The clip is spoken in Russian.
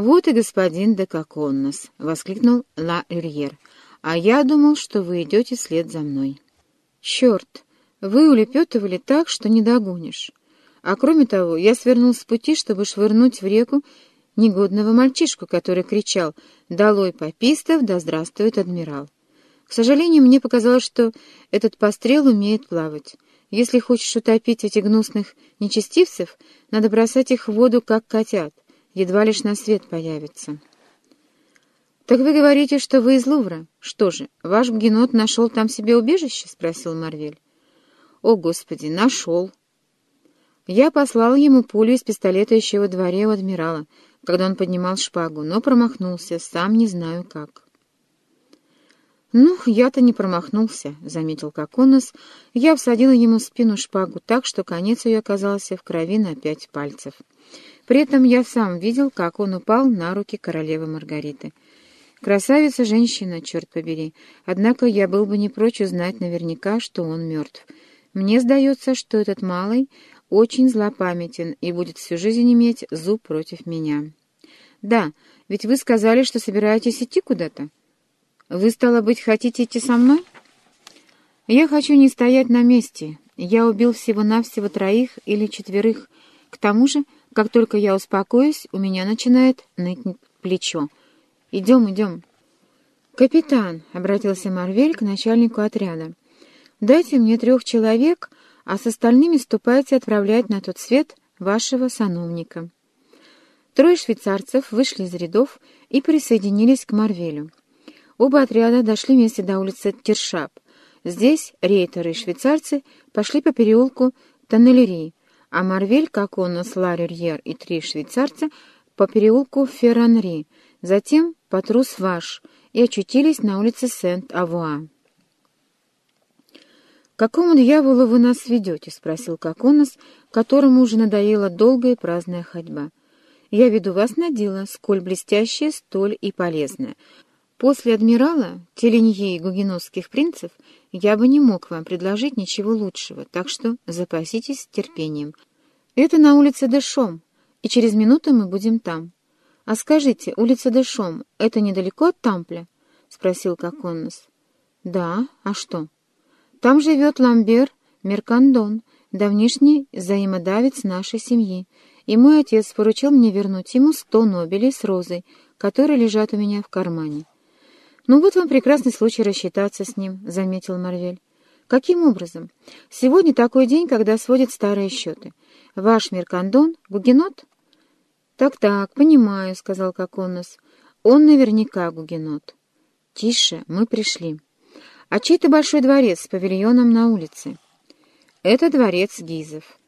«Вот и господин де Коконнос!» — воскликнул Ла Рюрьер. «А я думал, что вы идете вслед за мной». «Черт! Вы улепетывали так, что не догонишь. А кроме того, я свернул с пути, чтобы швырнуть в реку негодного мальчишку, который кричал «Долой попистов, да здравствует адмирал!». К сожалению, мне показалось, что этот пострел умеет плавать. Если хочешь утопить этих гнусных нечестивцев, надо бросать их в воду, как котят, едва лишь на свет появится. «Так вы говорите, что вы из Лувра? Что же, ваш генот нашел там себе убежище?» — спросил Марвель. «О, Господи, нашел!» Я послал ему пулю из пистолета еще во дворе у адмирала, когда он поднимал шпагу, но промахнулся, сам не знаю как. «Ну, я-то не промахнулся», — заметил Коконос. Я всадила ему в спину шпагу так, что конец ее оказался в крови на пять пальцев. При этом я сам видел, как он упал на руки королевы Маргариты. Красавица женщина, черт побери. Однако я был бы не прочь узнать наверняка, что он мертв. Мне сдается, что этот малый очень злопамятен и будет всю жизнь иметь зуб против меня. Да, ведь вы сказали, что собираетесь идти куда-то. Вы, стало быть, хотите идти со мной? Я хочу не стоять на месте. Я убил всего-навсего троих или четверых. К тому же, как только я успокоюсь, у меня начинает ныть плечо. Идем, идем. «Капитан», — обратился Марвель к начальнику отряда, — «дайте мне трех человек, а с остальными ступайте отправлять на тот свет вашего сановника». Трое швейцарцев вышли из рядов и присоединились к Марвелю. Оба отряда дошли вместе до улицы Тершап. Здесь рейтеры и швейцарцы пошли по переулку Тоннелерии, а Марвель, как он, Ларюрьер и три швейцарца по переулку Ферранри, затем по Трус-Ваш и очутились на улице Сент-Авуа. «Какому дьяволу вы нас ведете?» — спросил Коконос, которому уже надоела долгая праздная ходьба. «Я веду вас на дело, сколь блестящее, столь и полезное». После адмирала, Теленье и гугенотских принцев я бы не мог вам предложить ничего лучшего, так что запаситесь терпением. Это на улице Дэшом, и через минуту мы будем там. А скажите, улица Дэшом — это недалеко от Тампля? — спросил Коконнос. — Да, а что? Там живет Ламбер Меркандон, давнишний взаимодавец нашей семьи, и мой отец поручил мне вернуть ему сто нобелей с розой, которые лежат у меня в кармане. «Ну вот вам прекрасный случай рассчитаться с ним», — заметил Марвель. «Каким образом? Сегодня такой день, когда сводят старые счеты. Ваш Меркандон — гугенот?» «Так-так, понимаю», — сказал Коконос. «Он наверняка гугенот». «Тише, мы пришли». «А чей-то большой дворец с павильоном на улице?» «Это дворец Гизов».